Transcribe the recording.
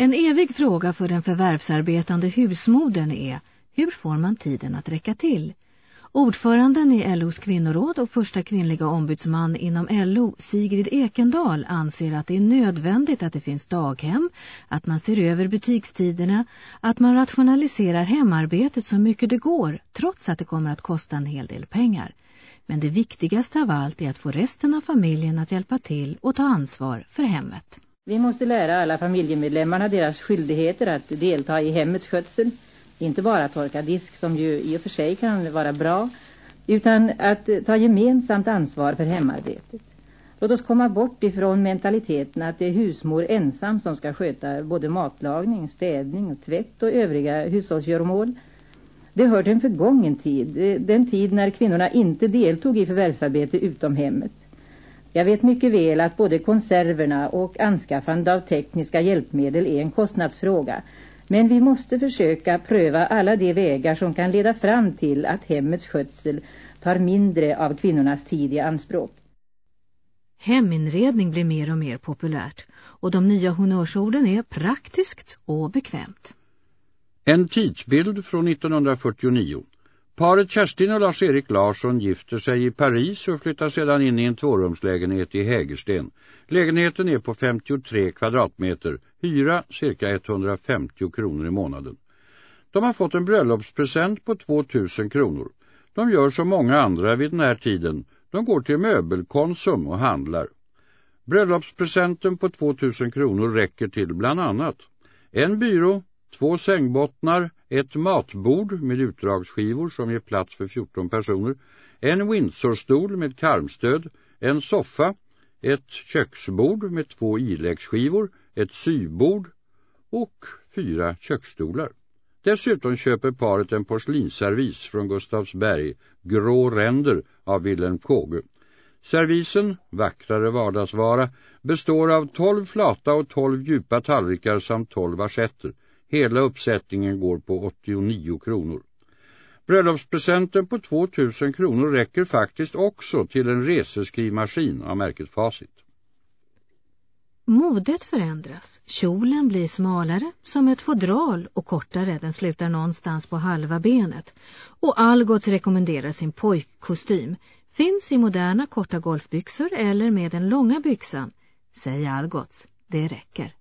En evig fråga för den förvärvsarbetande husmodern är hur får man tiden att räcka till? Ordföranden i LOs kvinnoråd och första kvinnliga ombudsman inom LO, Sigrid Ekendal, anser att det är nödvändigt att det finns daghem, att man ser över butikstiderna, att man rationaliserar hemarbetet så mycket det går, trots att det kommer att kosta en hel del pengar. Men det viktigaste av allt är att få resten av familjen att hjälpa till och ta ansvar för hemmet. Vi måste lära alla familjemedlemmarna deras skyldigheter att delta i hemmets skötsel. Inte bara torka disk som ju i och för sig kan vara bra, utan att ta gemensamt ansvar för hemarbetet. Låt oss komma bort ifrån mentaliteten att det är husmor ensam som ska sköta både matlagning, städning, tvätt och övriga hushållsgöromål. Det hör till en förgången tid, den tid när kvinnorna inte deltog i förvärvsarbete utom hemmet. Jag vet mycket väl att både konserverna och anskaffande av tekniska hjälpmedel är en kostnadsfråga. Men vi måste försöka pröva alla de vägar som kan leda fram till att hemmets skötsel tar mindre av kvinnornas tid i anspråk. Heminredning blir mer och mer populärt och de nya honnörsorden är praktiskt och bekvämt. En tidsbild från 1949. Paret Kerstin och Lars-Erik Larsson gifter sig i Paris och flyttar sedan in i en tvårumslägenhet i Hägersten. Lägenheten är på 53 kvadratmeter, hyra cirka 150 kronor i månaden. De har fått en bröllopspresent på 2000 kronor. De gör som många andra vid den här tiden. De går till möbelkonsum och handlar. Bröllopspresenten på 2000 kronor räcker till bland annat en byrå, två sängbottnar, ett matbord med utdragsskivor som ger plats för 14 personer, en Windsorstol med karmstöd, en soffa, ett köksbord med två iläggsskivor, ett sybord och fyra köksstolar. Dessutom köper paret en porslinservis från Gustavsberg, grå ränder av Wilhelm Kåge. Servisen, vackrare vardagsvara, består av 12 flata och 12 djupa tallrikar samt 12 assietter. Hela uppsättningen går på 89 kronor. Bröllopspresenten på 2000 kronor räcker faktiskt också till en reseskrivmaskin av märket Facit. Modet förändras. Kjolen blir smalare, som ett fodral och kortare, den slutar någonstans på halva benet. Och Algots rekommenderar sin pojkkostym. Finns i moderna korta golfbyxor eller med den långa byxan. Säg Algots, det räcker.